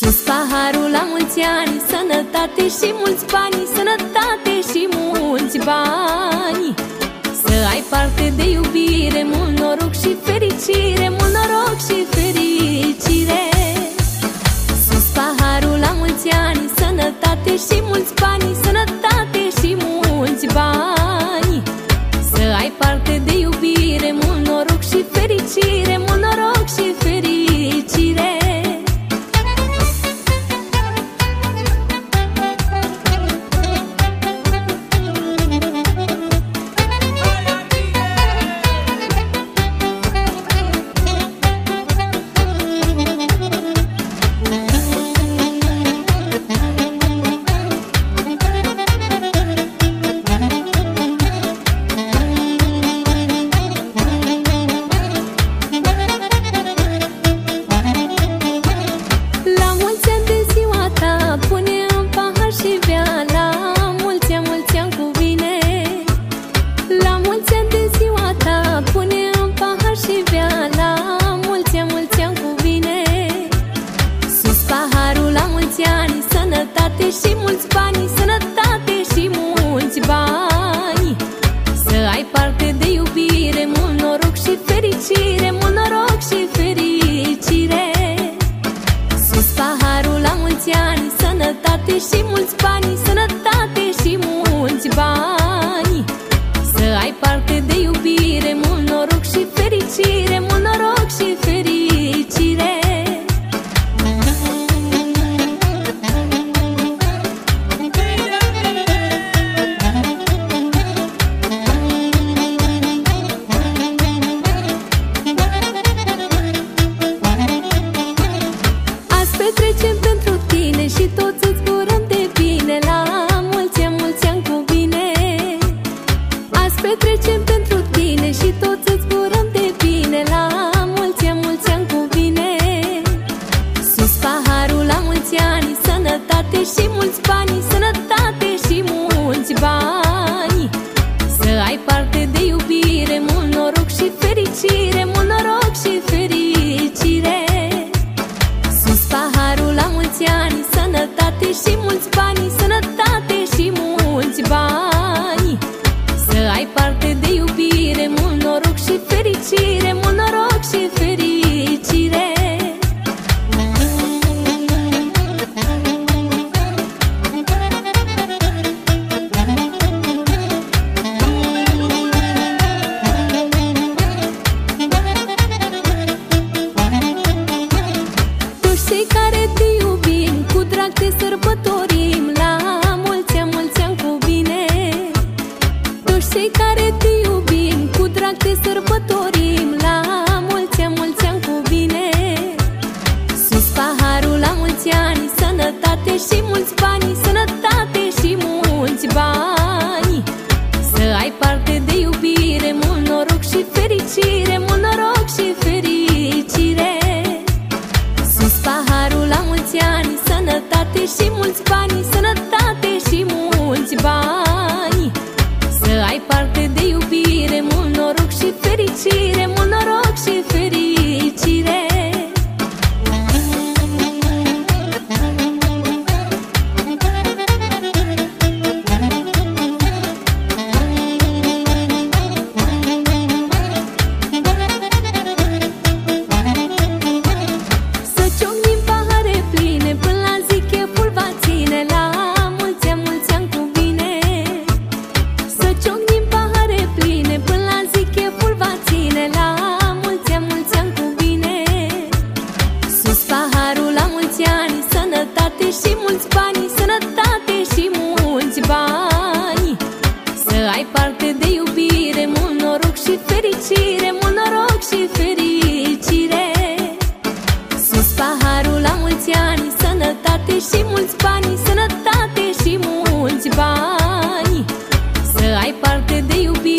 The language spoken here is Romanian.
Sus paharul la mulți ani, sănătate și mulți bani Sănătate și mulți bani. Să ai parte de și mulți bani Sănătate și mulți bani. Să ai parte de iubire Mult noroc și fericire Mult noroc și fericire. Sus paharul la mulți ani Sănătate și mulți bani Sănătate și mulți bani. Să ai parte de iubire Mult noroc și fericire Mult noroc și fericire. hay cei care te iubim Cu drag te sărbătorim. La mulți ani, mulți ani cu bine. Sus paharul la mulți ani Sănătate și mulți bani Sănătate ai parte de iubire.